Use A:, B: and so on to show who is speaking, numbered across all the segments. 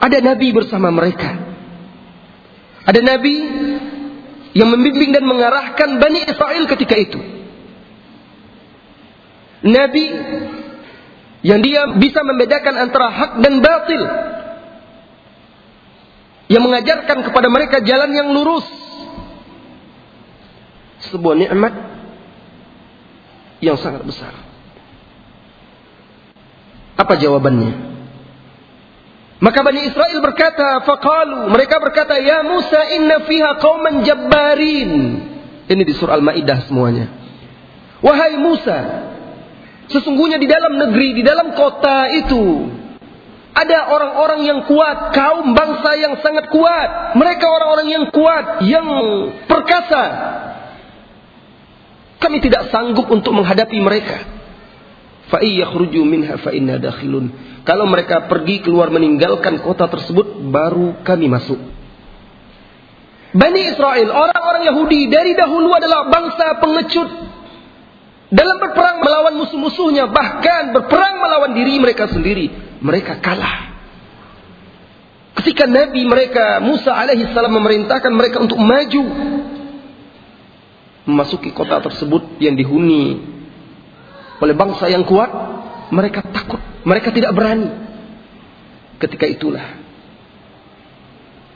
A: Ada nabi bersama mereka. Ada nabi yang membimbing dan mengarahkan Bani Israel ketika itu. Nabi yang dia bisa membedakan antara hak dan batil. Yang mengajarkan kepada mereka jalan yang lurus. Sebuah nikmat yang sangat besar. Apa jawabannya? Maka Bani Israel berkata, faqalu, mereka berkata, "Ya Musa, inna fiha qauman jabbarin." Ini di surah Al-Maidah semuanya. Wahai Musa, sesungguhnya di dalam negeri, di dalam kota itu ada orang-orang yang kuat, kaum bangsa yang sangat kuat. Mereka orang-orang yang kuat, yang perkasa. Kami tidak sanggup untuk menghadapi mereka. Fa yakhruju minha fa inna dakhilun. Kalau mereka pergi keluar meninggalkan kota tersebut, baru kami masuk. Bani Israel, orang-orang Yahudi dari dahulu adalah bangsa pengecut. Dalam berperang melawan musuh-musuhnya, bahkan berperang melawan diri mereka sendiri. Mereka kalah. Ketika Nabi mereka, Musa alaihi salam memerintahkan mereka untuk maju. Memasuki kota tersebut yang dihuni oleh bangsa yang kuat, mereka mereka tidak berani. Ketika itulah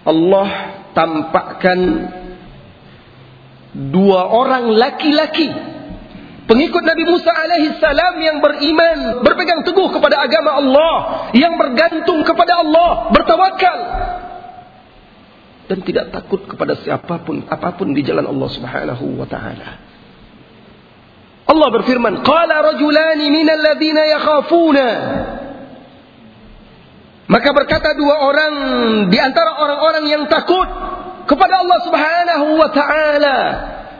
A: Allah tampakkan dua orang laki-laki pengikut Nabi Musa alaihi salam yang beriman, berpegang teguh kepada agama Allah, yang bergantung kepada Allah, bertawakal dan tidak takut kepada siapapun apapun di jalan Allah Subhanahu taala. Allah berfirman, "Qala rajulani minal ladzina yakhafuna." Maka berkata dua orang di antara orang-orang yang takut kepada Allah Subhanahu wa taala,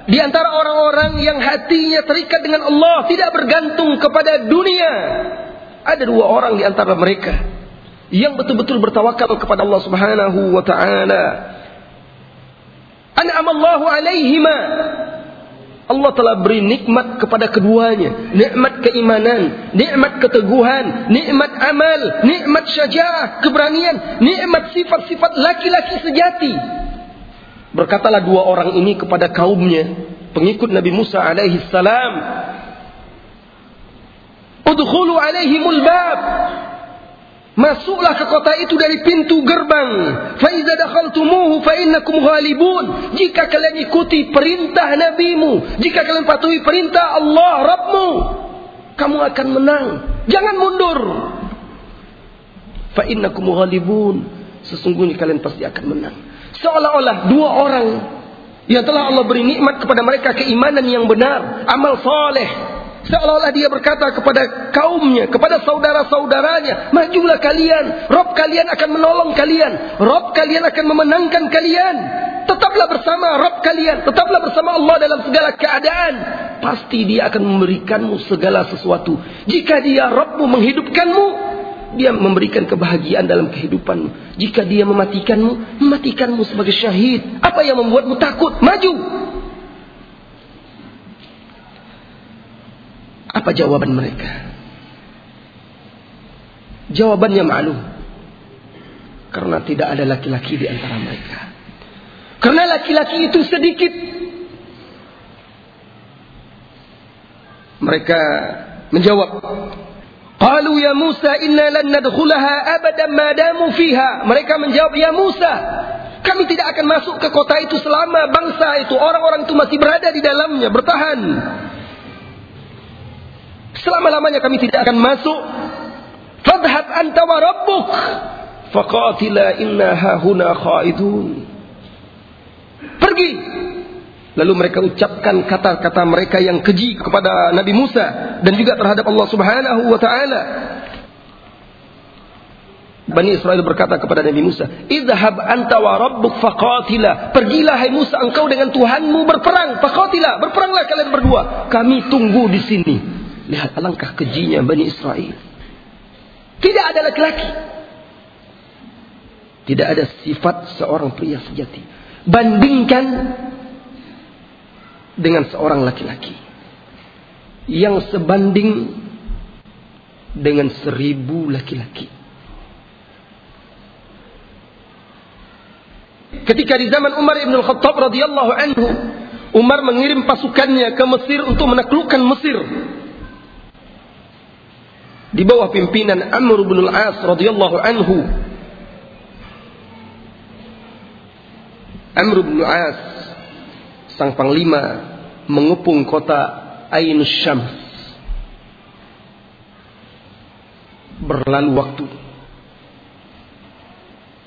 A: di antara orang-orang yang hatinya terikat dengan Allah, tidak bergantung kepada dunia. Ada dua orang di antara mereka yang betul-betul bertawakal kepada Allah Subhanahu wa taala. An'amallahu alaihima Allah telah beri nikmat kepada keduanya. Nikmat keimanan, nikmat keteguhan, nikmat amal, nikmat syaja'ah, keberanian, nikmat sifat-sifat laki-laki sejati. Berkatalah dua orang ini kepada kaumnya, pengikut Nabi Musa alaihi salam. Udkhulu alaihimul bab. Masuklah ke kota itu dari pintu gerbang. Faiza dakhaltumuhu fa innakum ghalibun. Jika kalian ikuti perintah nabimu, jika kalian patuhi perintah Allah Rabbmu, kamu akan menang. Jangan mundur. Fa innakum ghalibun. Sesungguhnya kalian pasti akan menang. Seolah-olah dua orang yang telah Allah beri nikmat kepada mereka keimanan yang benar, amal soleh, Seolah-olah dia berkata kepada kaumnya, kepada saudara-saudaranya, majulah kalian, Rob kalian akan menolong kalian, Rob kalian akan memenangkan kalian. Tetaplah bersama Rob kalian, tetaplah bersama Allah dalam segala keadaan. Pasti dia akan memberikanmu segala sesuatu. Jika dia Robmu menghidupkanmu, dia memberikan kebahagiaan dalam kehidupanmu. Jika dia mematikanmu, mematikanmu sebagai syahid. Apa yang membuatmu takut? Maju. Apa jawaban mereka? Jawabannya malu. Karena tidak ada laki-laki di antara mereka. Karena laki-laki itu sedikit. Mereka menjawab, Qalu ya Musa inna lan nadkhulaha abadan fiha. Mereka menjawab, "Ya Musa, kami tidak akan masuk ke kota itu selama bangsa itu orang-orang itu masih berada di dalamnya, bertahan." Selama-lamanya kami tidak akan masuk. Fadhhab anta wa rabbuk. Faqatila inna hahuna khaidun. Pergi. Lalu mereka ucapkan kata-kata mereka yang keji kepada Nabi Musa dan juga terhadap Allah Subhanahu wa taala. Bani Israel berkata kepada Nabi Musa, "Idhhab anta wa rabbuk faqatila." Pergilah hai Musa engkau dengan Tuhanmu berperang, faqatila, berperanglah kalian berdua. Kami tunggu di sini. Lihat alangkah kejinya Bani Israel. Tidak ada laki-laki. Tidak ada sifat seorang pria sejati. Bandingkan dengan seorang laki-laki. Yang sebanding dengan seribu laki-laki. ketika di zaman Umar ibn Khattab radhiyallahu anhu, Umar mengirim pasukannya ke Mesir untuk menaklukkan Mesir. Di bawah pimpinan Amr bin al-As radhiyallahu anhu. Amr bin al-As sang panglima mengepung kota Ain Syams. Berlalu waktu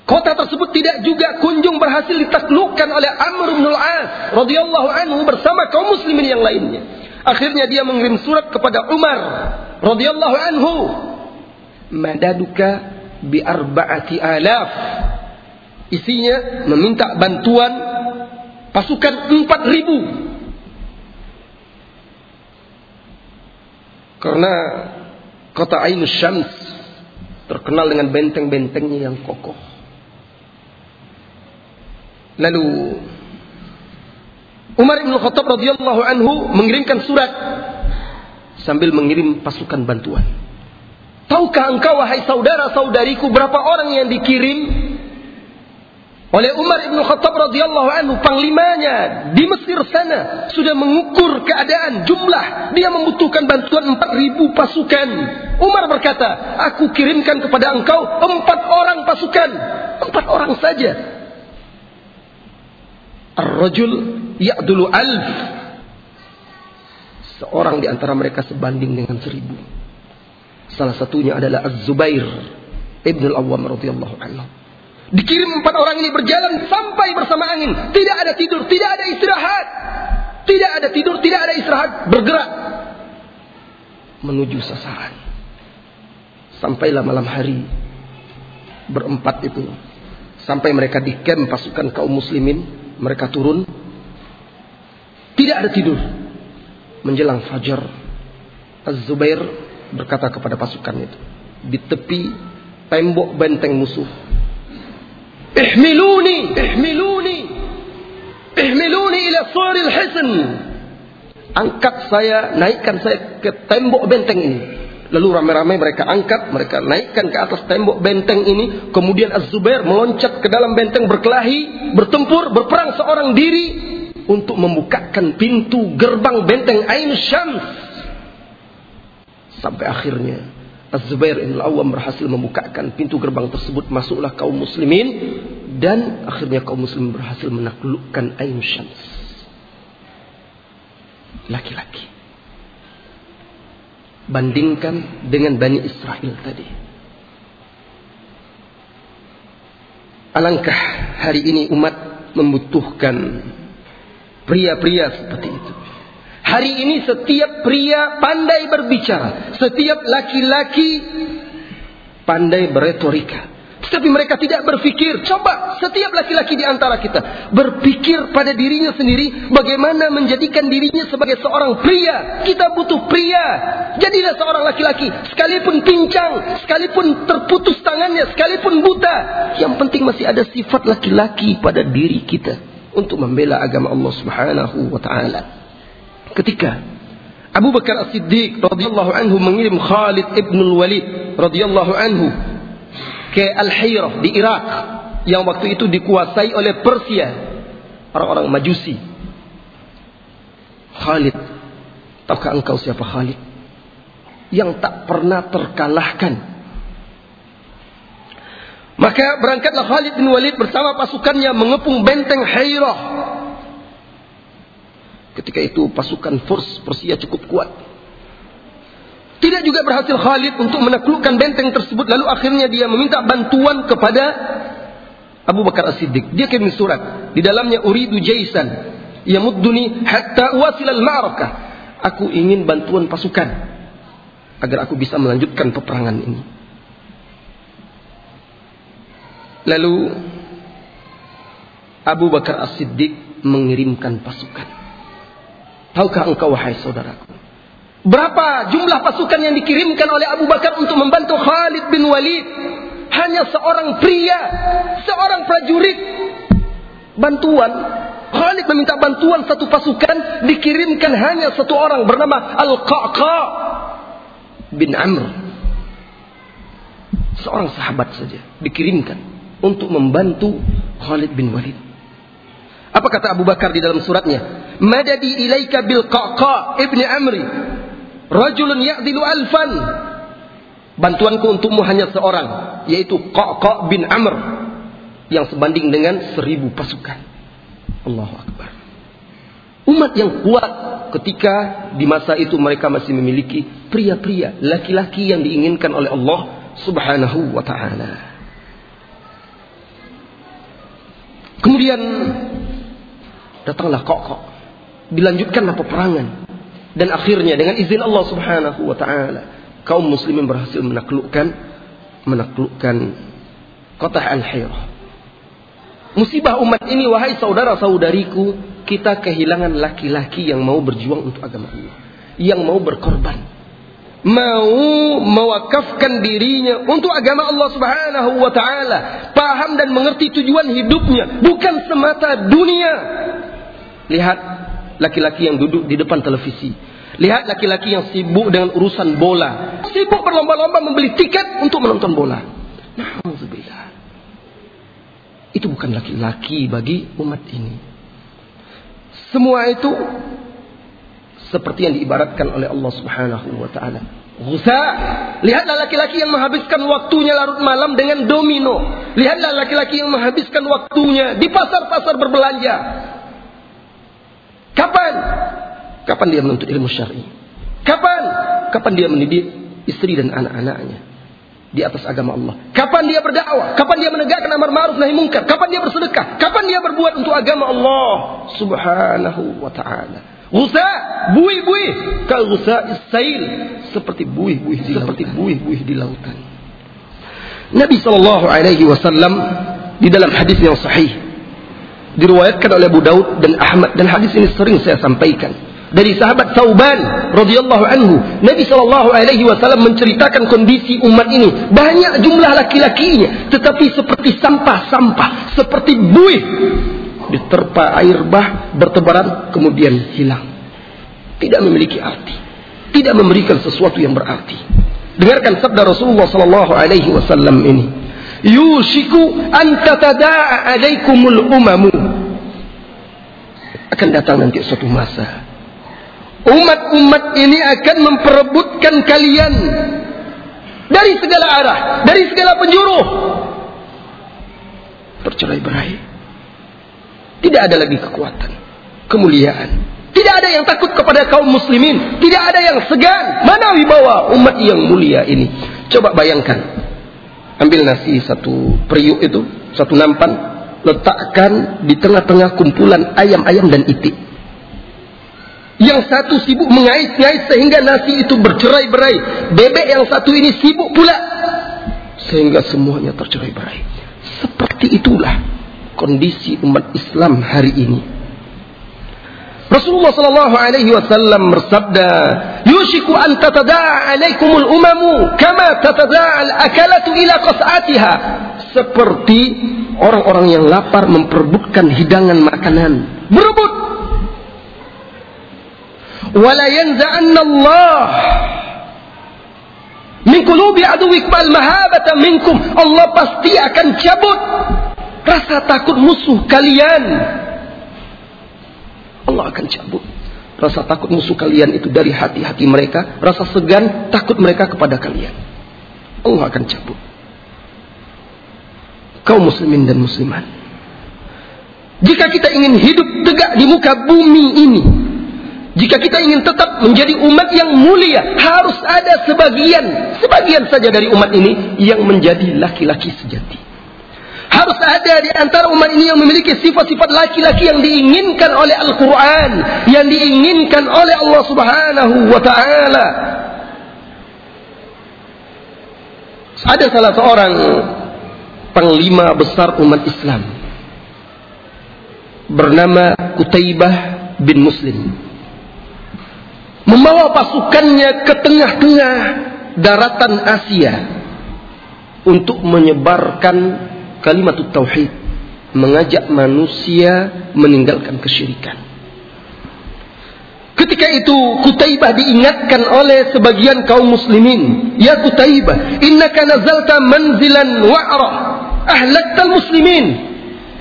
A: Kota tersebut tidak juga kunjung berhasil ditaklukkan oleh Amr bin al-As radhiyallahu anhu bersama kaum muslimin yang lainnya. Akhirnya dia mengirim surat kepada Umar radhiyallahu anhu, "Madaduka bi arba'ati alaf." Isinya meminta bantuan pasukan 4000. Karena kota Ainus Syams terkenal dengan benteng-bentengnya yang kokoh. Lalu Umar bin Khattab radhiyallahu anhu mengirimkan surat sambil mengirim pasukan bantuan. Tahukah engkau wahai saudara-saudariku berapa orang yang dikirim oleh Umar bin Khattab radhiyallahu anhu panglimanya di Mesir sana sudah mengukur keadaan jumlah dia membutuhkan bantuan 4000 pasukan. Umar berkata, "Aku kirimkan kepada engkau empat orang pasukan, empat orang saja." Ar-rajul ya'dulu alf. Seorang di antara mereka sebanding dengan seribu. Salah satunya adalah Az-Zubair Ibn al-Awwam radhiyallahu anhu. Dikirim empat orang ini berjalan sampai bersama angin. Tidak ada tidur, tidak ada istirahat. Tidak ada tidur, tidak ada istirahat. Bergerak menuju sasaran. Sampailah malam hari berempat itu. Sampai mereka di camp pasukan kaum muslimin mereka turun tidak ada tidur menjelang fajar Az-Zubair berkata kepada pasukan itu di tepi tembok benteng musuh. Ihmiluni ihmiluni ihmiluni ila suril hisn. Angkat saya naikkan saya ke tembok benteng ini. Lalu ramai-ramai mereka angkat, mereka naikkan ke atas tembok benteng ini. Kemudian Az-Zubair meloncat ke dalam benteng berkelahi, bertempur, berperang seorang diri untuk membukakan pintu gerbang benteng Ain Syams. Sampai akhirnya Az-Zubair bin Al-Awwam berhasil membukakan pintu gerbang tersebut. Masuklah kaum muslimin dan akhirnya kaum muslimin berhasil menaklukkan Ain Syams. Laki-laki bandingkan dengan Bani Israel tadi. Alangkah hari ini umat membutuhkan pria-pria seperti itu. Hari ini setiap pria pandai berbicara, setiap laki-laki pandai beretorika. Tetapi mereka tidak berpikir. Coba setiap laki-laki di antara kita berpikir pada dirinya sendiri bagaimana menjadikan dirinya sebagai seorang pria. Kita butuh pria. Jadilah seorang laki-laki. Sekalipun pincang, sekalipun terputus tangannya, sekalipun buta. Yang penting masih ada sifat laki-laki pada diri kita untuk membela agama Allah Subhanahu wa taala. Ketika Abu Bakar As-Siddiq radhiyallahu anhu mengirim Khalid ibn Walid radhiyallahu anhu ke Al-Hayrah di Irak yang waktu itu dikuasai oleh Persia orang-orang Majusi Khalid tahukah engkau siapa Khalid yang tak pernah terkalahkan maka berangkatlah Khalid bin Walid bersama pasukannya mengepung benteng Hayrah ketika itu pasukan Furs Persia cukup kuat tidak juga berhasil Khalid untuk menaklukkan benteng tersebut. Lalu akhirnya dia meminta bantuan kepada Abu Bakar As-Siddiq. Dia kirim surat. Di dalamnya uridu jaisan. Yamudduni hatta wasil al-ma'rakah. Aku ingin bantuan pasukan. Agar aku bisa melanjutkan peperangan ini. Lalu Abu Bakar As-Siddiq mengirimkan pasukan. Tahukah engkau wahai saudaraku? Berapa jumlah pasukan yang dikirimkan oleh Abu Bakar untuk membantu Khalid bin Walid? Hanya seorang pria, seorang prajurit. Bantuan. Khalid meminta bantuan satu pasukan, dikirimkan hanya satu orang bernama Al-Qaqa bin Amr. Seorang sahabat saja dikirimkan untuk membantu Khalid bin Walid. Apa kata Abu Bakar di dalam suratnya? Madadi ilaika bil qaqa ibni amri. Rajulun ya'dilu alfan. Bantuanku untukmu hanya seorang. Yaitu Qaqa bin Amr. Yang sebanding dengan seribu pasukan. Allahu Akbar. Umat yang kuat ketika di masa itu mereka masih memiliki pria-pria, laki-laki yang diinginkan oleh Allah Subhanahu wa taala. Kemudian datanglah kokok. Dilanjutkanlah peperangan. Dan akhirnya dengan izin Allah Subhanahu wa taala, kaum muslimin berhasil menaklukkan menaklukkan kota Al-Hirah. Musibah umat ini wahai saudara-saudariku, kita kehilangan laki-laki yang mau berjuang untuk agama Allah, yang mau berkorban, mau mewakafkan dirinya untuk agama Allah Subhanahu wa taala, paham dan mengerti tujuan hidupnya, bukan semata dunia. Lihat laki-laki yang duduk di depan televisi. Lihat laki-laki yang sibuk dengan urusan bola. Sibuk berlomba-lomba membeli tiket untuk menonton bola. Nauzubillah. Itu bukan laki-laki bagi umat ini. Semua itu seperti yang diibaratkan oleh Allah Subhanahu wa taala. Ghusa. Lihatlah laki-laki yang menghabiskan waktunya larut malam dengan domino. Lihatlah laki-laki yang menghabiskan waktunya di pasar-pasar berbelanja. Kapan? Kapan dia menuntut ilmu syar'i? Kapan? Kapan dia mendidik istri dan anak-anaknya? di atas agama Allah. Kapan dia berdakwah? Kapan dia menegakkan amar ma'ruf nahi munkar? Kapan dia bersedekah? Kapan dia berbuat untuk agama Allah Subhanahu wa taala? Gusa, buih-buih, kal gusa isail, seperti buih-buih di seperti buih-buih di lautan. Nabi sallallahu alaihi wasallam di dalam hadis yang sahih diriwayatkan oleh Abu Daud dan Ahmad. Dan hadis ini sering saya sampaikan. Dari sahabat Tauban radhiyallahu anhu Nabi sallallahu alaihi wasallam menceritakan kondisi umat ini. Banyak jumlah laki-lakinya tetapi seperti sampah-sampah seperti buih diterpa air bah bertebaran kemudian hilang. Tidak memiliki arti. Tidak memberikan sesuatu yang berarti. Dengarkan sabda Rasulullah sallallahu alaihi wasallam ini. Yushiku an tatada'a alaikumul umamu. Akan datang nanti suatu masa umat-umat ini akan memperebutkan kalian dari segala arah, dari segala penjuru. Bercerai berai. Tidak ada lagi kekuatan, kemuliaan. Tidak ada yang takut kepada kaum muslimin. Tidak ada yang segan. Mana wibawa umat yang mulia ini? Coba bayangkan. Ambil nasi satu periuk itu, satu nampan, letakkan di tengah-tengah kumpulan ayam-ayam dan itik yang satu sibuk mengait-ngait sehingga nasi itu bercerai-berai. Bebek yang satu ini sibuk pula. Sehingga semuanya tercerai-berai. Seperti itulah kondisi umat Islam hari ini. Rasulullah sallallahu alaihi wasallam bersabda, "Yushiku an tatada'a 'alaikumul umamu kama tatada'a al-akalatu ila qas'atiha." Seperti orang-orang yang lapar memperebutkan hidangan makanan. Berebut wala yanza'anna Allah min qulubi aduwikum al mahabata minkum Allah pasti akan cabut rasa takut musuh kalian. Allah akan cabut. Rasa takut musuh kalian itu dari hati-hati mereka. Rasa segan takut mereka kepada kalian. Allah akan cabut. Kaum muslimin dan muslimat. Jika kita ingin hidup tegak di muka bumi ini jika kita ingin tetap menjadi umat yang mulia, harus ada sebagian, sebagian saja dari umat ini yang menjadi laki-laki sejati. Harus ada di antara umat ini yang memiliki sifat-sifat laki-laki yang diinginkan oleh Al-Quran, yang diinginkan oleh Allah Subhanahu wa Ta'ala. Ada salah seorang panglima besar umat Islam bernama Kutaibah bin Muslim membawa pasukannya ke tengah-tengah daratan Asia untuk menyebarkan kalimat tauhid, mengajak manusia meninggalkan kesyirikan. Ketika itu Kutaibah diingatkan oleh sebagian kaum muslimin, "Ya Kutaibah, innaka nazalta manzilan wa'ra, ahlaktal muslimin."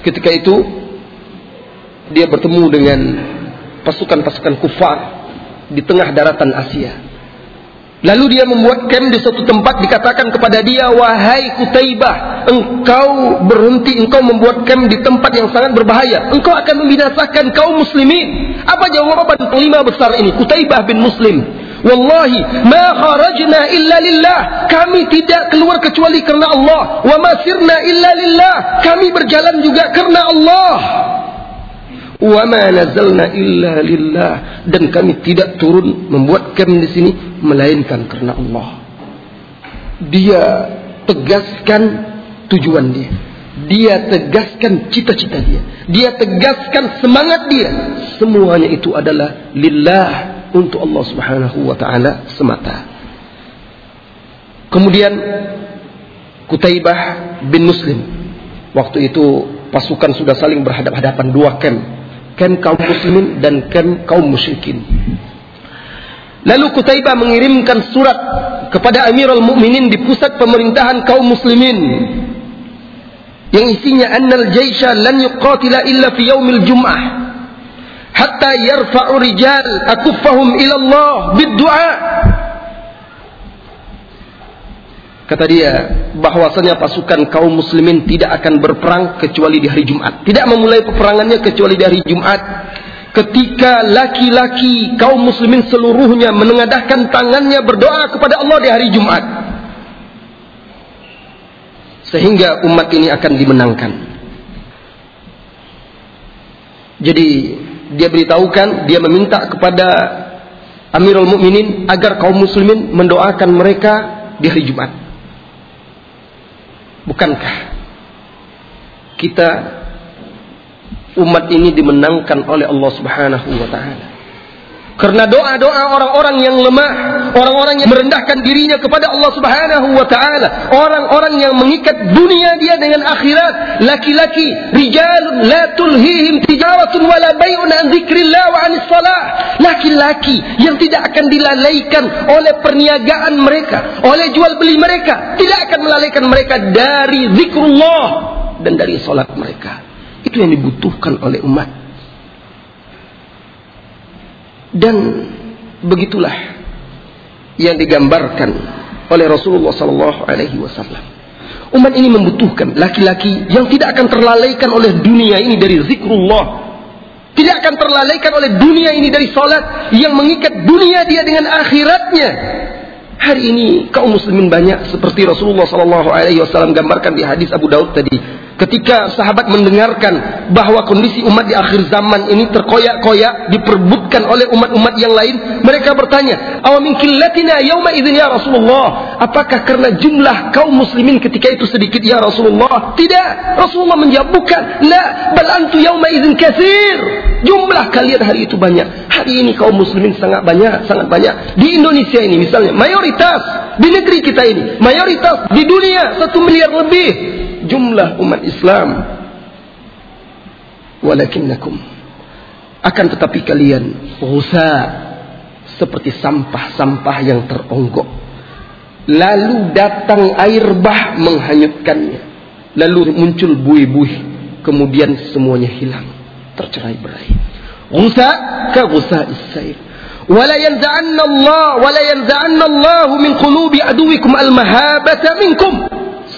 A: Ketika itu dia bertemu dengan pasukan-pasukan kufar di tengah daratan Asia. Lalu dia membuat camp di suatu tempat dikatakan kepada dia, "Wahai Kutaibah, engkau berhenti, engkau membuat camp di tempat yang sangat berbahaya. Engkau akan membinasakan kaum muslimin." Apa jawaban kelima besar ini? Kutaibah bin Muslim. Wallahi ma kharajna illa lillah. Kami tidak keluar kecuali karena Allah. Wa ma sirna illa lillah. Kami berjalan juga karena Allah. Nazalna dan kami tidak turun membuat camp di sini melainkan karena Allah. Dia tegaskan tujuan dia. Dia tegaskan cita-cita dia. Dia tegaskan semangat dia. Semuanya itu adalah lillah untuk Allah Subhanahu wa taala semata. Kemudian Kutaibah bin Muslim. Waktu itu pasukan sudah saling berhadap-hadapan dua camp kem kaum muslimin dan kem kaum musyrikin. Lalu Kutaibah mengirimkan surat kepada Amirul Mukminin di pusat pemerintahan kaum muslimin yang isinya annal jaisha lan yuqatila illa fi yaumil jum'ah hatta yarfa'u rijal akuffahum ila Allah bid-du'a Kata dia bahwasanya pasukan kaum muslimin tidak akan berperang kecuali di hari Jumat. Tidak memulai peperangannya kecuali di hari Jumat. Ketika laki-laki kaum muslimin seluruhnya menengadahkan tangannya berdoa kepada Allah di hari Jumat. Sehingga umat ini akan dimenangkan. Jadi dia beritahukan, dia meminta kepada Amirul Mukminin agar kaum muslimin mendoakan mereka di hari Jumat. Bukankah kita umat ini dimenangkan oleh Allah Subhanahu wa taala? Karena doa-doa orang-orang yang lemah, orang-orang yang merendahkan dirinya kepada Allah Subhanahu wa taala, orang-orang yang mengikat dunia dia dengan akhirat, laki-laki, rijalun la tulhihim tijaratun wala bai'un an dzikrillah wa anis salah. Laki-laki yang tidak akan dilalaikan oleh perniagaan mereka, oleh jual beli mereka, tidak akan melalaikan mereka dari zikrullah dan dari salat mereka. Itu yang dibutuhkan oleh umat. Dan begitulah yang digambarkan oleh Rasulullah sallallahu alaihi wasallam. Umat ini membutuhkan laki-laki yang tidak akan terlalaikan oleh dunia ini dari zikrullah. Tidak akan terlalaikan oleh dunia ini dari salat yang mengikat dunia dia dengan akhiratnya. Hari ini kaum muslimin banyak seperti Rasulullah sallallahu alaihi wasallam gambarkan di hadis Abu Daud tadi Ketika sahabat mendengarkan bahwa kondisi umat di akhir zaman ini terkoyak-koyak, diperbutkan oleh umat-umat yang lain, mereka bertanya, "Awamin killatina yauma idzin ya Rasulullah?" Apakah karena jumlah kaum muslimin ketika itu sedikit ya Rasulullah? Tidak. Rasulullah menjawab, "Bukan. La, bal antu yauma idzin katsir." Jumlah kalian hari itu banyak. Hari ini kaum muslimin sangat banyak, sangat banyak. Di Indonesia ini misalnya, mayoritas di negeri kita ini, mayoritas di dunia satu miliar lebih jumlah umat Islam walakinnakum akan tetapi kalian rusak seperti sampah-sampah yang teronggok lalu datang air bah menghanyutkannya lalu muncul buih-buih kemudian semuanya hilang tercerai berai rusak ka rusak isair ولا ينزعن الله ولا ينزعن الله من قلوب عدوكم المهابة منكم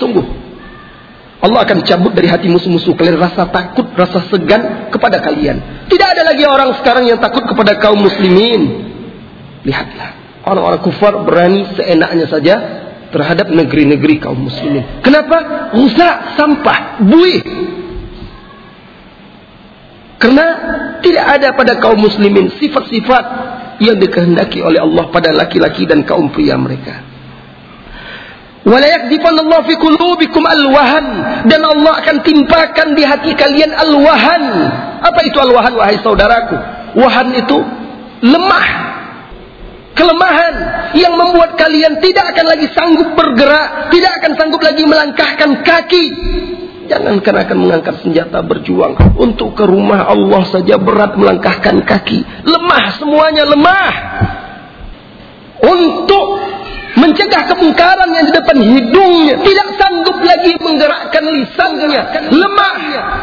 A: sungguh Allah akan cabut dari hati musuh-musuh kalian rasa takut, rasa segan kepada kalian. Tidak ada lagi orang sekarang yang takut kepada kaum muslimin. Lihatlah, orang-orang kufar berani seenaknya saja terhadap negeri-negeri kaum muslimin. Kenapa? Rusak, sampah, buih. Karena tidak ada pada kaum muslimin sifat-sifat yang dikehendaki oleh Allah pada laki-laki dan kaum pria mereka. Dan Allah akan timpakan di hati kalian alwahan. Apa itu alwahan wahai saudaraku? Wahan itu lemah. Kelemahan yang membuat kalian tidak akan lagi sanggup bergerak, tidak akan sanggup lagi melangkahkan kaki. Jangankan akan mengangkat senjata berjuang untuk ke rumah Allah saja berat melangkahkan kaki. Lemah semuanya lemah. Untuk mencegah kemungkaran yang di depan hidungnya, tidak sanggup lagi menggerakkan lisannya, lemah,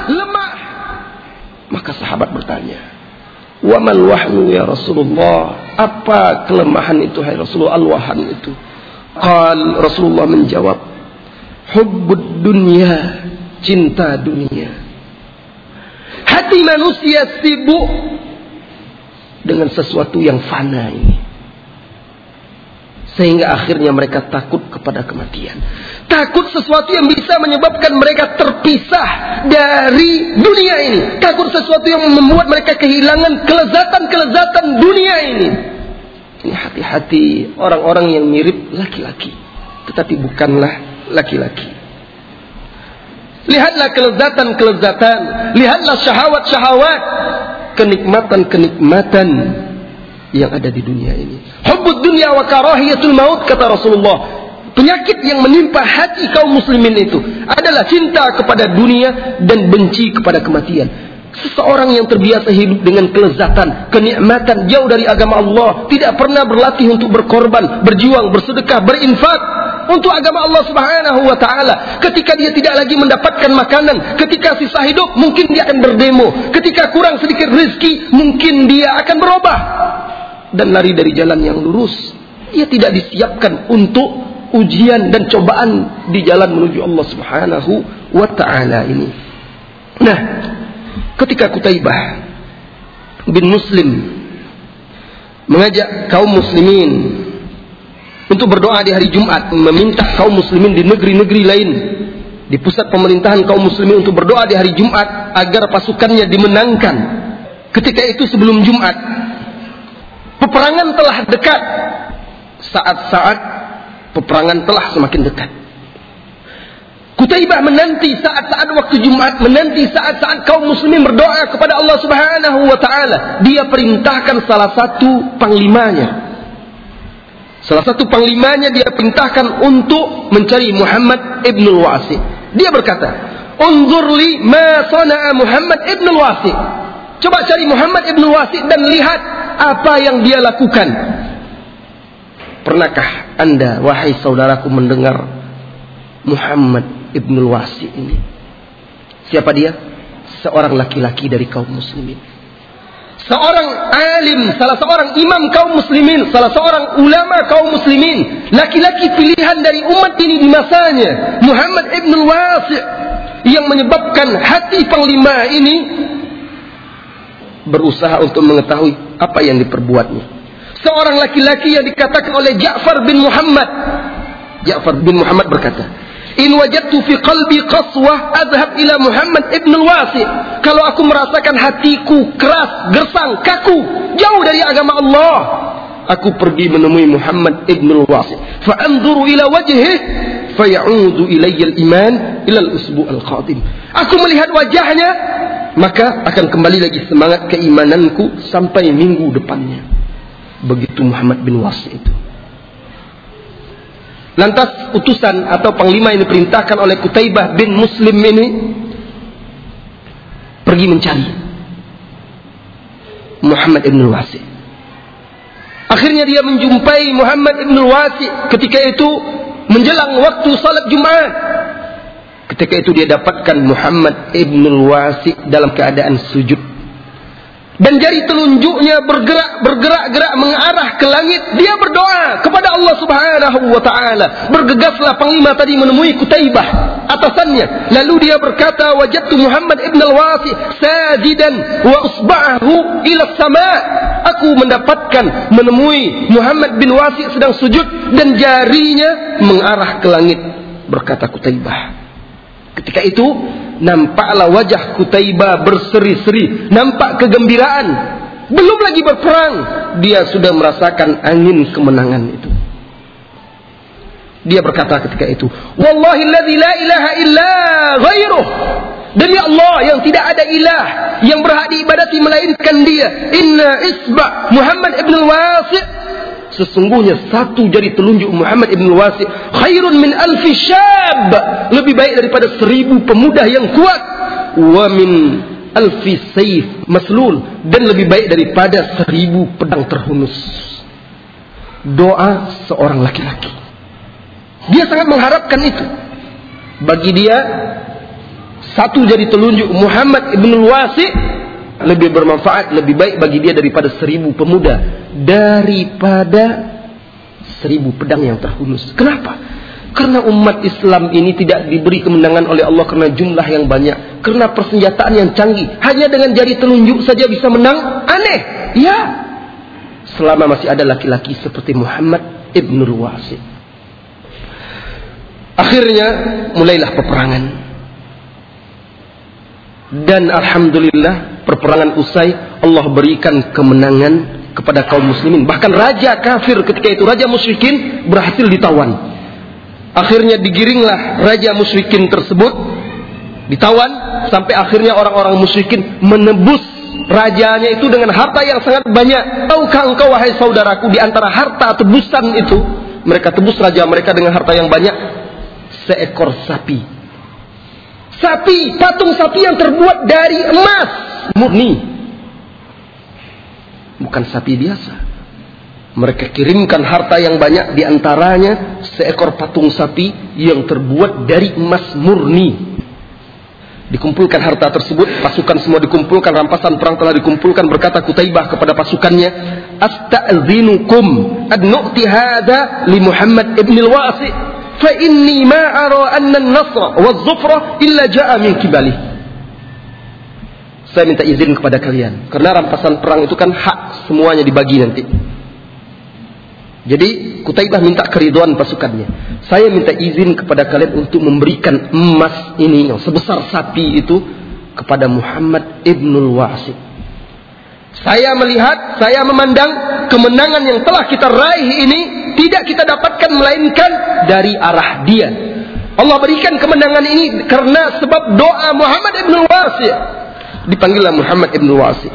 A: lemah. Maka sahabat bertanya, Wa mal wahnu ya Rasulullah? Apa kelemahan itu hai Rasulullah al-wahan itu? Qal Rasulullah menjawab, Hubbud dunia, cinta dunia. Hati manusia sibuk dengan sesuatu yang fana ini. Sehingga akhirnya mereka takut kepada kematian. Takut sesuatu yang bisa menyebabkan mereka terpisah dari dunia ini. Takut sesuatu yang membuat mereka kehilangan kelezatan-kelezatan dunia ini. Ini hati-hati orang-orang yang mirip laki-laki. Tetapi bukanlah laki-laki. Lihatlah kelezatan-kelezatan. Lihatlah syahwat-syahwat. Kenikmatan-kenikmatan yang ada di dunia ini. Hubbud dunia wa karahiyatul maut kata Rasulullah. Penyakit yang menimpa hati kaum muslimin itu adalah cinta kepada dunia dan benci kepada kematian. Seseorang yang terbiasa hidup dengan kelezatan, kenikmatan jauh dari agama Allah, tidak pernah berlatih untuk berkorban, berjuang, bersedekah, berinfak untuk agama Allah Subhanahu wa taala. Ketika dia tidak lagi mendapatkan makanan, ketika sisa hidup mungkin dia akan berdemo, ketika kurang sedikit rezeki mungkin dia akan berubah dan lari dari jalan yang lurus. Ia tidak disiapkan untuk ujian dan cobaan di jalan menuju Allah Subhanahu wa taala ini. Nah, ketika Kutaibah bin Muslim mengajak kaum muslimin untuk berdoa di hari Jumat, meminta kaum muslimin di negeri-negeri lain di pusat pemerintahan kaum muslimin untuk berdoa di hari Jumat agar pasukannya dimenangkan. Ketika itu sebelum Jumat, Peperangan telah dekat. Saat-saat peperangan telah semakin dekat. Kutaibah menanti saat-saat waktu Jumat, menanti saat-saat kaum muslimin berdoa kepada Allah Subhanahu wa taala. Dia perintahkan salah satu panglimanya. Salah satu panglimanya dia perintahkan untuk mencari Muhammad ibn al-Wasi. Dia berkata, "Unzurli ma sana'a Muhammad ibn al-Wasi." Coba cari Muhammad ibn al-Wasi dan lihat apa yang dia lakukan. Pernahkah anda, wahai saudaraku mendengar Muhammad ibnul Wasi ini? Siapa dia? Seorang laki-laki dari kaum muslimin. Seorang alim, salah seorang imam kaum muslimin, salah seorang ulama kaum muslimin, laki-laki pilihan dari umat ini di masanya, Muhammad ibnul Wasi yang menyebabkan hati panglima ini berusaha untuk mengetahui apa yang diperbuatnya. Seorang laki-laki yang dikatakan oleh Ja'far bin Muhammad. Ja'far bin Muhammad berkata, In wajadtu fi qalbi qaswah adhab ila Muhammad ibn al-Wasi. Kalau aku merasakan hatiku keras, gersang, kaku, jauh dari agama Allah, aku pergi menemui Muhammad ibn al-Wasi. Fa anzuru ila wajhihi fayaudu ilayya al-iman ila al-usbu' al-qadim. Aku melihat wajahnya, maka akan kembali lagi semangat keimananku sampai minggu depannya. Begitu Muhammad bin Wasi itu. Lantas utusan atau panglima yang diperintahkan oleh Kutaibah bin Muslim ini pergi mencari Muhammad bin Wasi. Akhirnya dia menjumpai Muhammad bin Wasi ketika itu menjelang waktu salat Jumat. Ketika itu dia dapatkan Muhammad ibn Wasi dalam keadaan sujud. Dan jari telunjuknya bergerak, bergerak, gerak mengarah ke langit. Dia berdoa kepada Allah subhanahu wa ta'ala. Bergegaslah panglima tadi menemui Kutaibah atasannya. Lalu dia berkata, Wajadtu Muhammad ibn al-Wasi sajidan wa usba'ahu ila sama. Aku mendapatkan menemui Muhammad bin Wasi sedang sujud dan jarinya mengarah ke langit. Berkata Kutaibah. Ketika itu nampaklah wajah Kutaibah berseri-seri, nampak kegembiraan. Belum lagi berperang, dia sudah merasakan angin kemenangan itu. Dia berkata ketika itu, "Wallahi alladzi la ilaha illa ghairuh." Demi Allah yang tidak ada ilah yang berhak diibadati melainkan Dia. Inna isba Muhammad ibn Wasi' Sesungguhnya satu jari telunjuk Muhammad ibn Wasi khairun min alfi syab. Lebih baik daripada seribu pemuda yang kuat. Wa min alfi sayf maslul. Dan lebih baik daripada seribu pedang terhunus. Doa seorang laki-laki. Dia sangat mengharapkan itu. Bagi dia, satu jari telunjuk Muhammad ibn Wasi lebih bermanfaat, lebih baik bagi dia daripada seribu pemuda, daripada seribu pedang yang terhunus. Kenapa? Karena umat Islam ini tidak diberi kemenangan oleh Allah karena jumlah yang banyak, karena persenjataan yang canggih. Hanya dengan jari telunjuk saja bisa menang. Aneh, ya. Selama masih ada laki-laki seperti Muhammad ibn Ruwasi. Akhirnya mulailah peperangan. Dan alhamdulillah perperangan usai Allah berikan kemenangan kepada kaum muslimin. Bahkan raja kafir ketika itu raja musyrikin berhasil ditawan Akhirnya digiringlah raja musyrikin tersebut ditawan sampai akhirnya orang-orang musyrikin menebus rajanya itu dengan harta yang sangat banyak. Tahukah engkau wahai saudaraku di antara harta tebusan itu mereka tebus raja mereka dengan harta yang banyak seekor sapi. Sapi, patung sapi yang terbuat dari emas murni. Bukan sapi biasa. Mereka kirimkan harta yang banyak di antaranya seekor patung sapi yang terbuat dari emas murni. Dikumpulkan harta tersebut, pasukan semua dikumpulkan, rampasan perang telah dikumpulkan, berkata Kutaibah kepada pasukannya, Asta'zinukum ad nu'ti hada li Muhammad ibn al-Wasi, fa inni an-nasra wa zufra illa ja'a min kibali. Saya minta izin kepada kalian, karena rampasan perang itu kan hak semuanya dibagi nanti. Jadi Kutaibah minta keriduan pasukannya. Saya minta izin kepada kalian untuk memberikan emas ini yang sebesar sapi itu kepada Muhammad ibnul Wasi. Saya melihat, saya memandang kemenangan yang telah kita raih ini tidak kita dapatkan melainkan dari arah dia. Allah berikan kemenangan ini karena sebab doa Muhammad ibnul Wasi. Dipanggillah Muhammad ibnul Wasi.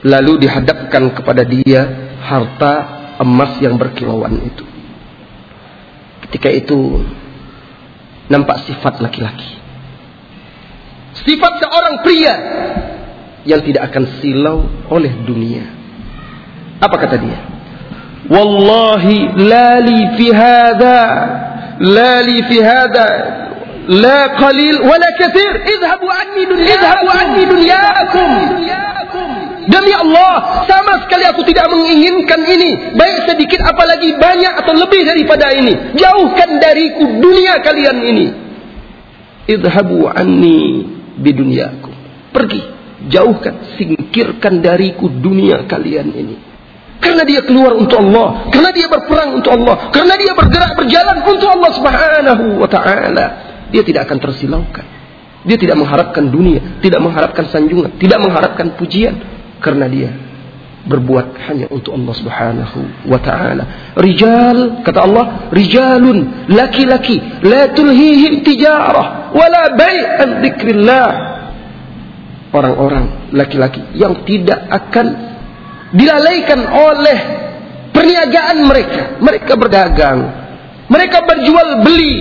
A: Lalu dihadapkan kepada dia harta emas yang berkilauan itu. Ketika itu nampak sifat laki-laki. Sifat seorang pria yang tidak akan silau oleh dunia. Apa kata dia? Wallahi la li fi hadha la li fi hadha la qalil wala kathir idhabu anni dunyakum idhabu anni dunyakum Demi Allah, sama sekali aku tidak menginginkan ini. Baik sedikit apalagi banyak atau lebih daripada ini. Jauhkan dariku dunia kalian ini. Idhabu anni bidunyaku. Pergi, jauhkan, singkirkan dariku dunia kalian ini. Karena dia keluar untuk Allah, karena dia berperang untuk Allah, karena dia bergerak berjalan untuk Allah Subhanahu wa taala. Dia tidak akan tersilaukan. Dia tidak mengharapkan dunia, tidak mengharapkan sanjungan, tidak mengharapkan pujian, karena dia berbuat hanya untuk Allah Subhanahu wa taala. Rijal kata Allah, rijalun laki-laki la tulhihim tijarah wala bai'an dzikrillah. Orang-orang laki-laki yang tidak akan dilalaikan oleh perniagaan mereka. Mereka berdagang, mereka berjual beli,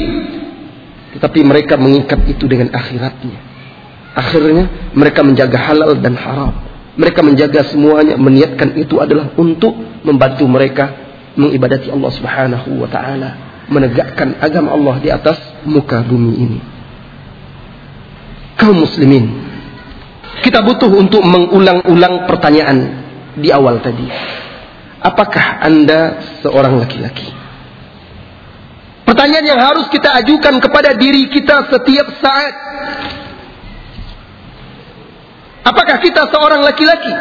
A: tetapi mereka mengikat itu dengan akhiratnya. Akhirnya mereka menjaga halal dan haram mereka menjaga semuanya, meniatkan itu adalah untuk membantu mereka mengibadati Allah Subhanahu wa taala, menegakkan agama Allah di atas muka bumi ini. Kaum muslimin, kita butuh untuk mengulang-ulang pertanyaan di awal tadi. Apakah Anda seorang laki-laki? Pertanyaan yang harus kita ajukan kepada diri kita setiap saat Apakah kita seorang laki-laki?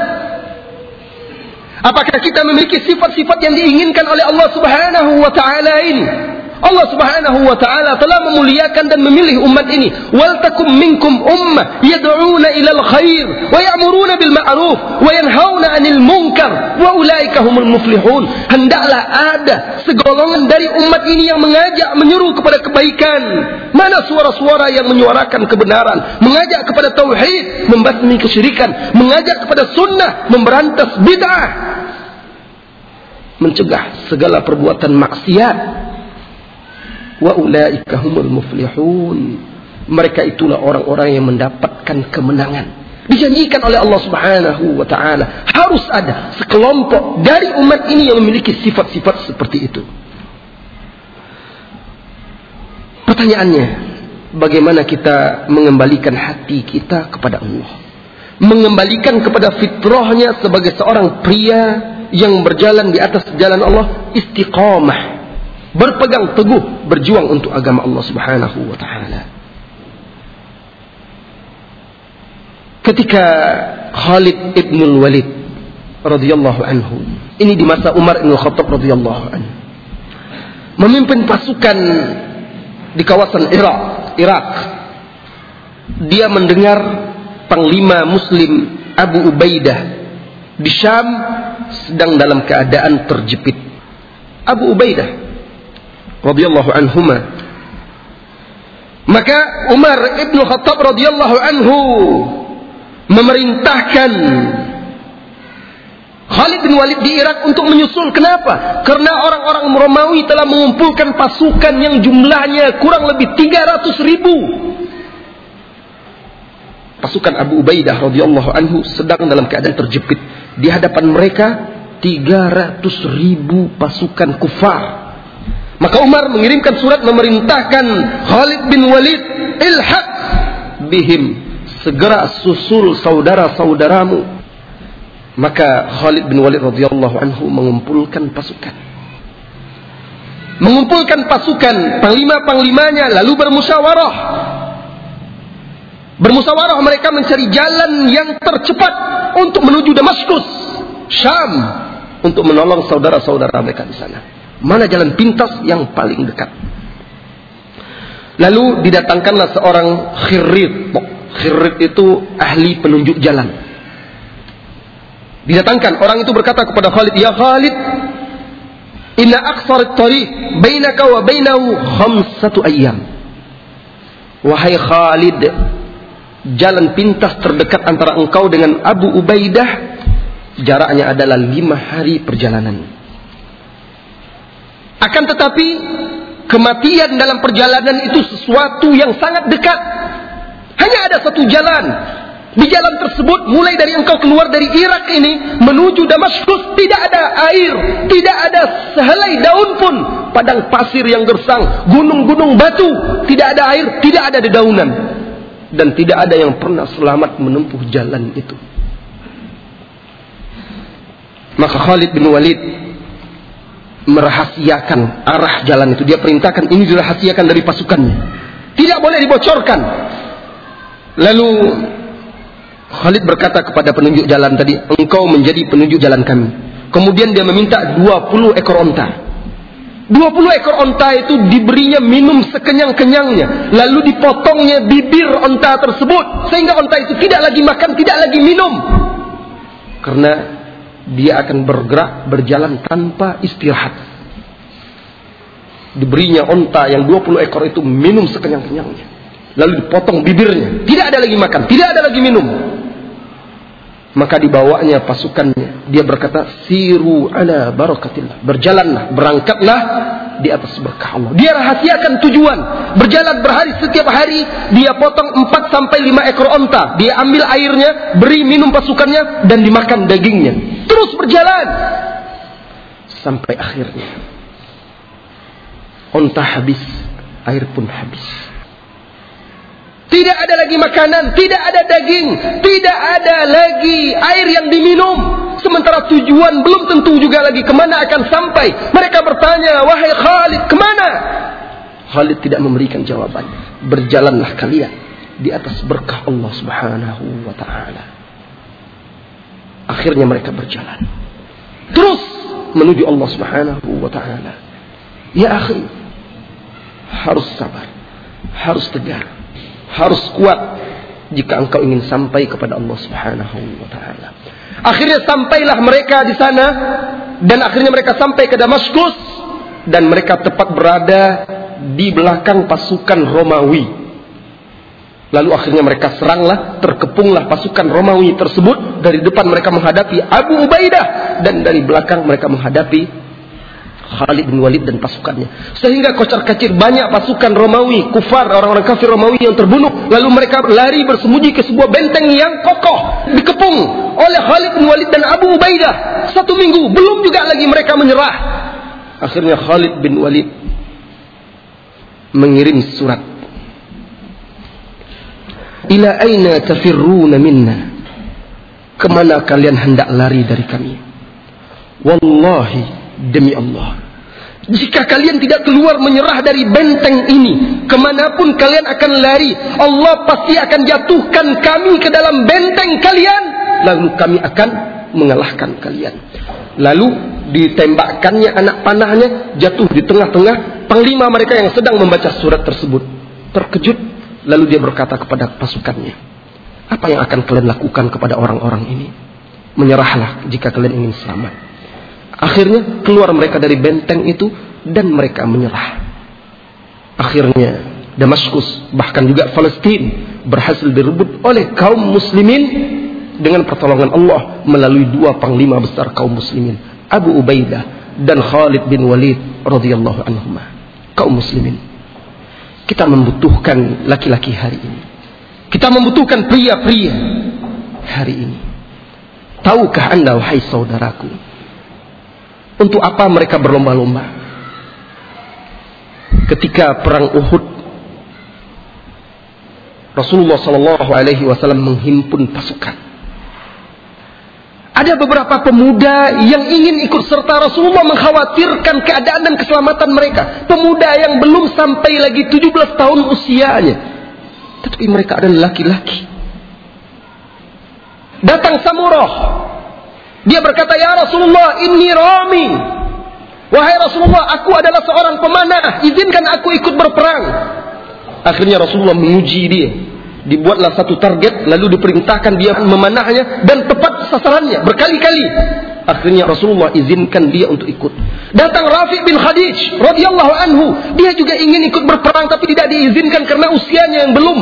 A: Apakah kita memiliki sifat-sifat yang diinginkan oleh Allah Subhanahu wa taala ini? Allah Subhanahu wa taala telah memuliakan dan memilih umat ini. Wal takum minkum ummah yad'una ila al-khair wa ya'muruna bil ma'ruf wa yanhauna 'anil munkar wa ulaika humul muflihun. Hendaklah ada segolongan dari umat ini yang mengajak menyeru kepada kebaikan. Mana suara-suara yang menyuarakan kebenaran, mengajak kepada tauhid, membasmi kesyirikan, mengajak kepada sunnah, memberantas bid'ah. Mencegah segala perbuatan maksiat wa ulaika muflihun. Mereka itulah orang-orang yang mendapatkan kemenangan. Dijanjikan oleh Allah Subhanahu wa taala. Harus ada sekelompok dari umat ini yang memiliki sifat-sifat seperti itu. Pertanyaannya bagaimana kita mengembalikan hati kita kepada Allah? Mengembalikan kepada fitrahnya sebagai seorang pria yang berjalan di atas jalan Allah istiqamah berpegang teguh berjuang untuk agama Allah Subhanahu wa taala ketika Khalid ibn Walid radhiyallahu anhu ini di masa Umar bin Khattab radhiyallahu anhu memimpin pasukan di kawasan Irak Irak dia mendengar panglima muslim Abu Ubaidah di Syam sedang dalam keadaan terjepit. Abu Ubaidah radhiyallahu anhuma maka Umar ibnu Khattab radhiyallahu anhu memerintahkan Khalid bin Walid di Irak untuk menyusul. Kenapa? Karena orang-orang Romawi telah mengumpulkan pasukan yang jumlahnya kurang lebih 300 ribu pasukan Abu Ubaidah radhiyallahu anhu sedang dalam keadaan terjepit di hadapan mereka 300 ribu pasukan kufar maka Umar mengirimkan surat memerintahkan Khalid bin Walid ilhaq bihim segera susul saudara-saudaramu. Maka Khalid bin Walid radhiyallahu anhu mengumpulkan pasukan. Mengumpulkan pasukan panglima-panglimanya lalu bermusyawarah. Bermusyawarah mereka mencari jalan yang tercepat untuk menuju Damaskus, Syam, untuk menolong saudara-saudara mereka di sana. Mana jalan pintas yang paling dekat? Lalu didatangkanlah seorang khirit. Khirit itu ahli penunjuk jalan. Didatangkan orang itu berkata kepada Khalid, "Ya Khalid, inna aqsar tariq bainaka wa bainahu khamsatu ayyam." Wahai Khalid, jalan pintas terdekat antara engkau dengan Abu Ubaidah jaraknya adalah lima hari perjalanan. Akan tetapi kematian dalam perjalanan itu sesuatu yang sangat dekat. Hanya ada satu jalan. Di jalan tersebut mulai dari engkau keluar dari Irak ini menuju Damaskus tidak ada air, tidak ada sehelai daun pun, padang pasir yang gersang, gunung-gunung batu, tidak ada air, tidak ada dedaunan dan tidak ada yang pernah selamat menempuh jalan itu. Maka Khalid bin Walid merahasiakan arah jalan itu. Dia perintahkan ini dirahasiakan dari pasukannya. Tidak boleh dibocorkan. Lalu Khalid berkata kepada penunjuk jalan tadi, engkau menjadi penunjuk jalan kami. Kemudian dia meminta 20 ekor onta. 20 ekor onta itu diberinya minum sekenyang-kenyangnya. Lalu dipotongnya bibir onta tersebut. Sehingga onta itu tidak lagi makan, tidak lagi minum. Karena dia akan bergerak, berjalan tanpa istirahat. Diberinya onta yang 20 ekor itu minum sekenyang-kenyangnya. Lalu dipotong bibirnya. Tidak ada lagi makan, tidak ada lagi minum. Maka dibawanya pasukannya. Dia berkata, siru ala barakatillah. Berjalanlah, berangkatlah di atas berkah Allah. Dia rahasiakan tujuan. Berjalan berhari setiap hari. Dia potong 4 sampai 5 ekor onta. Dia ambil airnya, beri minum pasukannya, dan dimakan dagingnya. Terus berjalan. Sampai akhirnya. Onta habis, air pun habis. Tidak ada lagi makanan, tidak ada daging, tidak ada lagi air yang diminum. Sementara tujuan belum tentu juga lagi ke mana akan sampai. Mereka bertanya, wahai Khalid, ke mana? Khalid tidak memberikan jawaban. Berjalanlah kalian di atas berkah Allah subhanahu wa ta'ala. Akhirnya mereka berjalan. Terus menuju Allah subhanahu wa ta'ala. Ya akhi, harus sabar, harus tegar harus kuat jika engkau ingin sampai kepada Allah Subhanahu wa taala. Akhirnya sampailah mereka di sana dan akhirnya mereka sampai ke Damaskus dan mereka tepat berada di belakang pasukan Romawi. Lalu akhirnya mereka seranglah, terkepunglah pasukan Romawi tersebut. Dari depan mereka menghadapi Abu Ubaidah dan dari belakang mereka menghadapi Khalid bin Walid dan pasukannya. Sehingga kocar kacir banyak pasukan Romawi, kufar, orang-orang kafir Romawi yang terbunuh. Lalu mereka lari bersembunyi ke sebuah benteng yang kokoh. Dikepung oleh Khalid bin Walid dan Abu Ubaidah. Satu minggu, belum juga lagi mereka menyerah. Akhirnya Khalid bin Walid mengirim surat. Ila aina tafirruna minna? Ke mana kalian hendak lari dari kami? Wallahi demi Allah. Jika kalian tidak keluar menyerah dari benteng ini, ke mana pun kalian akan lari, Allah pasti akan jatuhkan kami ke dalam benteng kalian, lalu kami akan mengalahkan kalian. Lalu ditembakkannya anak panahnya jatuh di tengah-tengah panglima mereka yang sedang membaca surat tersebut. Terkejut, lalu dia berkata kepada pasukannya, apa yang akan kalian lakukan kepada orang-orang ini? Menyerahlah jika kalian ingin selamat. Akhirnya keluar mereka dari benteng itu dan mereka menyerah. Akhirnya Damaskus bahkan juga Palestina berhasil direbut oleh kaum muslimin dengan pertolongan Allah melalui dua panglima besar kaum muslimin Abu Ubaidah dan Khalid bin Walid radhiyallahu anhuma. Kaum muslimin kita membutuhkan laki-laki hari ini. Kita membutuhkan pria-pria hari ini. Tahukah anda wahai saudaraku untuk apa mereka berlomba-lomba? Ketika perang Uhud, Rasulullah Shallallahu Alaihi Wasallam menghimpun pasukan. Ada beberapa pemuda yang ingin ikut serta Rasulullah mengkhawatirkan keadaan dan keselamatan mereka. Pemuda yang belum sampai lagi 17 tahun usianya. Tetapi mereka adalah laki-laki. Datang Samurah dia berkata, "Ya Rasulullah, ini rami." Wahai Rasulullah, aku adalah seorang pemanah, izinkan aku ikut berperang. Akhirnya Rasulullah menguji dia. Dibuatlah satu target, lalu diperintahkan dia memanahnya dan tepat sasarannya berkali-kali. Akhirnya Rasulullah izinkan dia untuk ikut. Datang Rafi bin Khadij radhiyallahu anhu, dia juga ingin ikut berperang tapi tidak diizinkan karena usianya yang belum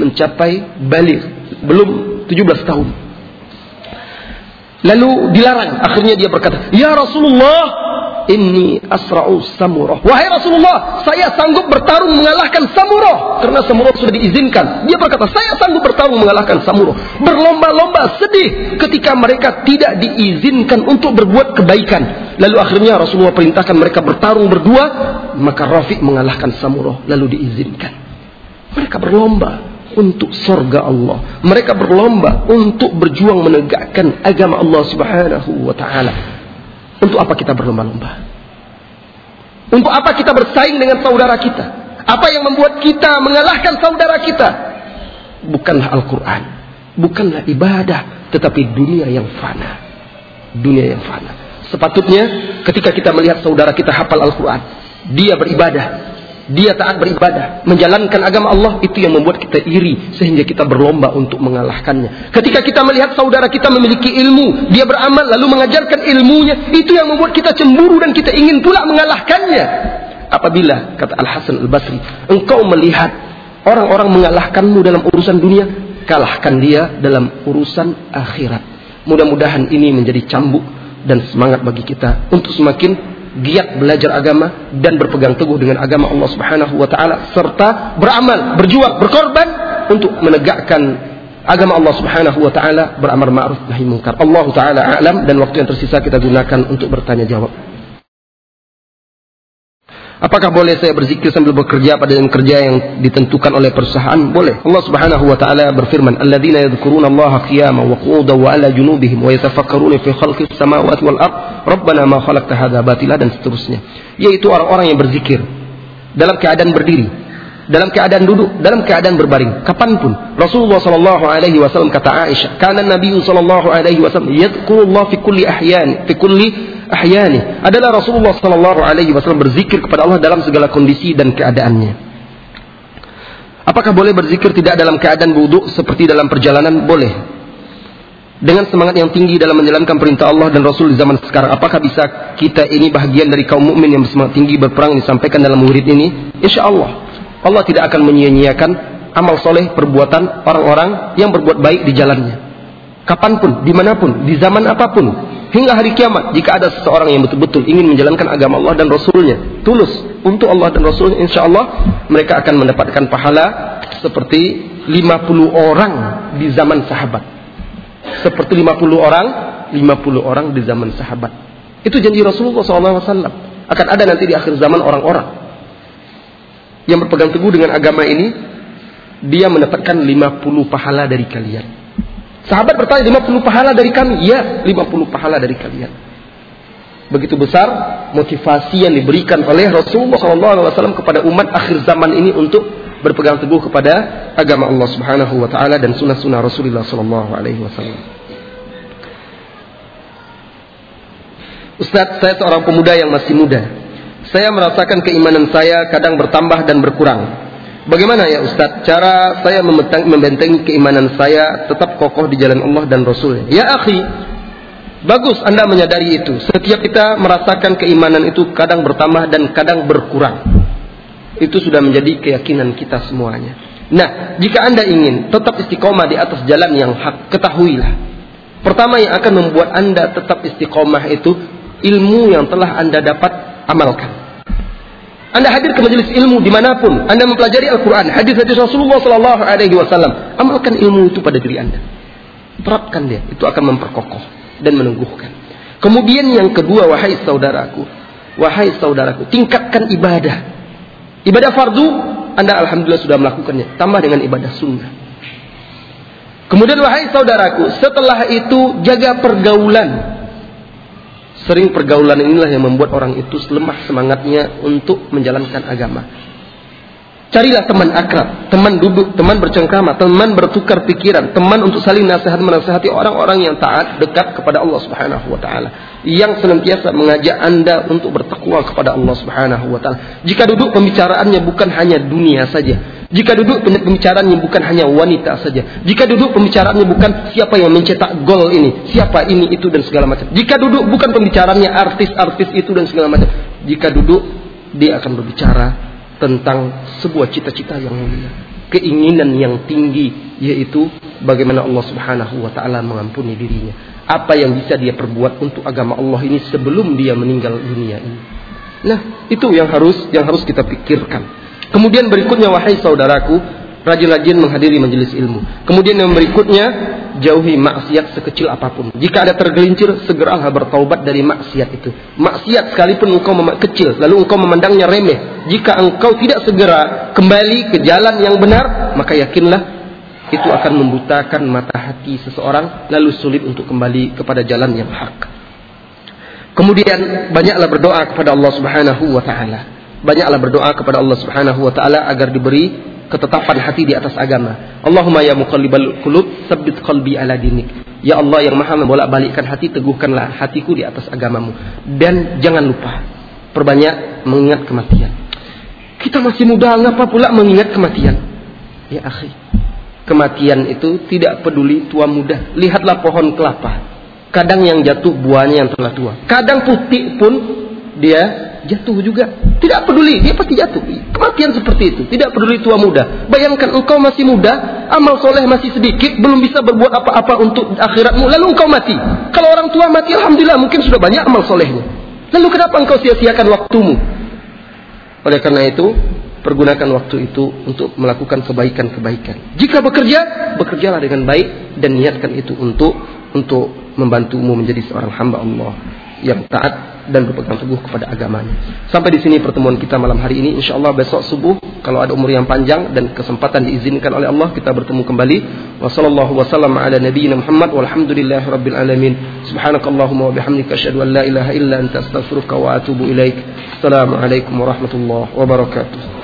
A: mencapai balik, belum 17 tahun. Lalu dilarang. Akhirnya dia berkata, Ya Rasulullah, ini asra'u samurah. Wahai Rasulullah, saya sanggup bertarung mengalahkan samurah. Karena samurah sudah diizinkan. Dia berkata, saya sanggup bertarung mengalahkan samurah. Berlomba-lomba sedih ketika mereka tidak diizinkan untuk berbuat kebaikan. Lalu akhirnya Rasulullah perintahkan mereka bertarung berdua. Maka Rafiq mengalahkan samurah. Lalu diizinkan. Mereka berlomba untuk surga Allah. Mereka berlomba untuk berjuang menegakkan agama Allah Subhanahu wa taala. Untuk apa kita berlomba-lomba? Untuk apa kita bersaing dengan saudara kita? Apa yang membuat kita mengalahkan saudara kita? Bukanlah Al-Quran, bukanlah ibadah, tetapi dunia yang fana. Dunia yang fana. Sepatutnya ketika kita melihat saudara kita hafal Al-Quran, dia beribadah, dia taat beribadah, menjalankan agama Allah itu yang membuat kita iri sehingga kita berlomba untuk mengalahkannya. Ketika kita melihat saudara kita memiliki ilmu, dia beramal lalu mengajarkan ilmunya, itu yang membuat kita cemburu dan kita ingin pula mengalahkannya. Apabila kata Al Hasan Al Basri, engkau melihat orang-orang mengalahkanmu dalam urusan dunia, kalahkan dia dalam urusan akhirat. Mudah-mudahan ini menjadi cambuk dan semangat bagi kita untuk semakin giat belajar agama dan berpegang teguh dengan agama Allah Subhanahu wa taala serta beramal, berjuang, berkorban untuk menegakkan agama Allah Subhanahu wa taala beramar ma'ruf nahi munkar. Allah taala alam dan waktu yang tersisa kita gunakan untuk bertanya jawab. Apakah boleh saya berzikir sambil bekerja pada jam kerja yang ditentukan oleh perusahaan? Boleh. Allah Subhanahu wa taala berfirman, "Alladzina yadhkuruna Allah qiyaman wa qu'udan wa 'ala junubihim wa yatafakkaruna fi khalqis samawati wal ard, Rabbana ma khalaqta hadza batila" dan seterusnya. Yaitu orang-orang yang berzikir dalam keadaan berdiri, dalam keadaan duduk, dalam keadaan berbaring, kapan pun. Rasulullah sallallahu alaihi wasallam kata Aisyah, "Kana Nabi sallallahu alaihi wasallam yadhkurullah fi kulli ahyan, fi kulli ahyani adalah Rasulullah sallallahu alaihi wasallam berzikir kepada Allah dalam segala kondisi dan keadaannya. Apakah boleh berzikir tidak dalam keadaan wudhu seperti dalam perjalanan? Boleh. Dengan semangat yang tinggi dalam menjalankan perintah Allah dan Rasul di zaman sekarang, apakah bisa kita ini bahagian dari kaum mukmin yang bersemangat tinggi berperang disampaikan dalam murid ini? Insya Allah, Allah tidak akan menyia-nyiakan amal soleh perbuatan orang-orang yang berbuat baik di jalannya. Kapan pun, di mana pun, di zaman apa pun, hingga hari kiamat jika ada seseorang yang betul-betul ingin menjalankan agama Allah dan Rasulnya tulus untuk Allah dan Rasulnya insya Allah mereka akan mendapatkan pahala seperti 50 orang di zaman sahabat. Seperti 50 orang 50 orang di zaman sahabat. Itu janji Rasulullah SAW akan ada nanti di akhir zaman orang-orang. Yang berpegang teguh dengan agama ini dia mendapatkan 50 pahala dari kalian Sahabat bertanya 50 pahala dari kami. Ya, 50 pahala dari kalian. Begitu besar motivasi yang diberikan oleh Rasulullah SAW kepada umat akhir zaman ini untuk berpegang teguh kepada agama Allah Subhanahu wa taala dan sunnah-sunnah Rasulullah sallallahu alaihi wasallam. Ustaz, saya seorang pemuda yang masih muda. Saya merasakan keimanan saya kadang bertambah dan berkurang. Bagaimana ya Ustaz cara saya membentengi keimanan saya tetap kokoh di jalan Allah dan Rasul? Ya akhi, bagus Anda menyadari itu. Setiap kita merasakan keimanan itu kadang bertambah dan kadang berkurang. Itu sudah menjadi keyakinan kita semuanya. Nah, jika Anda ingin tetap istiqomah di atas jalan yang hak, ketahuilah. Pertama yang akan membuat Anda tetap istiqomah itu ilmu yang telah Anda dapat amalkan. Anda hadir ke majelis ilmu di mana pun, Anda mempelajari Al-Quran, hadis-hadis Rasulullah Sallallahu Alaihi Wasallam, amalkan ilmu itu pada diri Anda. Terapkan dia, itu akan memperkokoh dan meneguhkan. Kemudian yang kedua, wahai saudaraku, wahai saudaraku, tingkatkan ibadah. Ibadah fardu, Anda alhamdulillah sudah melakukannya. Tambah dengan ibadah sunnah. Kemudian wahai saudaraku, setelah itu jaga pergaulan. Sering pergaulan inilah yang membuat orang itu lemah semangatnya untuk menjalankan agama. Carilah teman akrab, teman duduk, teman bercengkrama, teman bertukar pikiran, teman untuk saling nasihat menasihati orang-orang yang taat dekat kepada Allah Subhanahu wa taala. Yang senantiasa mengajak Anda untuk bertakwa kepada Allah Subhanahu wa taala. Jika duduk pembicaraannya bukan hanya dunia saja, jika duduk pembicaraannya bukan hanya wanita saja. Jika duduk pembicaraannya bukan siapa yang mencetak gol ini, siapa ini itu dan segala macam. Jika duduk bukan pembicaraannya artis-artis itu dan segala macam. Jika duduk dia akan berbicara tentang sebuah cita-cita yang mulia, keinginan yang tinggi yaitu bagaimana Allah Subhanahu wa taala mengampuni dirinya. Apa yang bisa dia perbuat untuk agama Allah ini sebelum dia meninggal dunia ini. Nah, itu yang harus yang harus kita pikirkan. Kemudian berikutnya wahai saudaraku, rajin-rajin menghadiri majelis ilmu. Kemudian yang berikutnya jauhi maksiat sekecil apa pun. Jika ada tergelincir, segeralah bertaubat dari maksiat itu. Maksiat sekalipun engkau kecil, lalu engkau memandangnya remeh. Jika engkau tidak segera kembali ke jalan yang benar, maka yakinlah itu akan membutakan mata hati seseorang lalu sulit untuk kembali kepada jalan yang hak. Kemudian banyaklah berdoa kepada Allah Subhanahu wa taala banyaklah berdoa kepada Allah Subhanahu wa taala agar diberi ketetapan hati di atas agama. Allahumma ya muqallibal qulub, tsabbit qalbi ala dinik. Ya Allah yang Maha membolak-balikkan hati, teguhkanlah hatiku di atas agamamu. Dan jangan lupa perbanyak mengingat kematian. Kita masih muda, ngapa pula mengingat kematian? Ya akhi, kematian itu tidak peduli tua muda. Lihatlah pohon kelapa. Kadang yang jatuh buahnya yang telah tua. Kadang putih pun dia jatuh juga. Tidak peduli, dia pasti jatuh. Kematian seperti itu, tidak peduli tua muda. Bayangkan engkau masih muda, amal soleh masih sedikit, belum bisa berbuat apa-apa untuk akhiratmu, lalu engkau mati. Kalau orang tua mati, alhamdulillah mungkin sudah banyak amal solehnya. Lalu kenapa engkau sia-siakan waktumu? Oleh karena itu, pergunakan waktu itu untuk melakukan kebaikan-kebaikan. Jika bekerja, bekerjalah dengan baik dan niatkan itu untuk untuk membantumu menjadi seorang hamba Allah yang taat dan berpegang teguh kepada agamanya. Sampai di sini pertemuan kita malam hari ini. Insya Allah besok subuh kalau ada umur yang panjang dan kesempatan diizinkan oleh Allah kita bertemu kembali. Walhamdulillahi rabbil alamin. Subhanakallahumma asyhadu an la ilaha illa anta astaghfiruka wa atubu ilaik. Assalamualaikum warahmatullahi wabarakatuh.